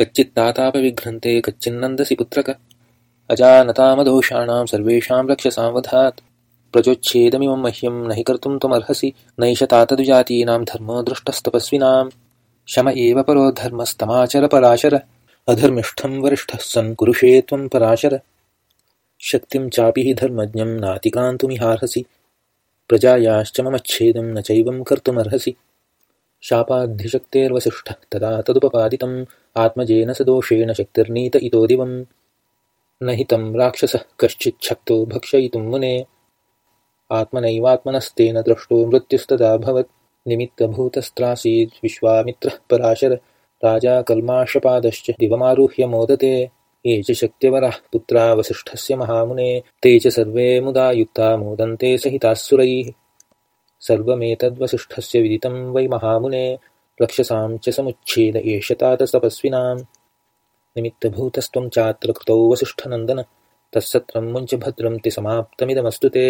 कच्चित्तातापविघ्नन्ते कच्चिन्नन्दसि पुत्रक। अजानतामदोषाणां सर्वेषां रक्षसांवधात्। प्रचोच्छेदमिमं मह्यं न हि कर्तुं त्वमर्हसि। नैष तातद्विजातीनां धर्मो दृष्टस्तपस्विनां शम एव परो धर्मस्तमाचर पराशर अधर्मिष्ठं वरिष्ठः सन् कुरुषे त्वं पराशर। शक्तिं चापि हि धर्मज्ञं नातिक्रान्तुमिहार्हसि प्रजायाश्च ममच्छेदं न चैवं कर्तुमर्हसि शापाद्धिशक्तेर्वसिष्ठः तदा तदुपपादितम् आत्मजेन स दोषेण शक्तिर्नीत इतो दिवम्। न हि तं राक्षसः कश्चिच्छक्तो भक्षयितुं मुने। आत्मनैवात्मनस्तेन दृष्टो मृत्युस्तदाभवत् निमित्तभूतस्त्रासीद् विश्वामित्रः पराशर। राजा कल्माषपादश्च दिवमारुह्य मोदते। ये च शक्त्यवराः पुत्रा वसिष्ठस्य महामुने। ते च सर्वे मुदा युक्ता मोदन्ते सहितास्सुरैः सर्वमेतद्वसिष्ठस्य विदितं वै महामुने रक्षसां च समुच्छेद एष तातस्तपस्विनां निमित्तभूतस्त्वं चात्र कृतौ वसिष्ठनन्दन तत्सत्रं मुञ्च भद्रं ते समाप्तमिदमस्तु ते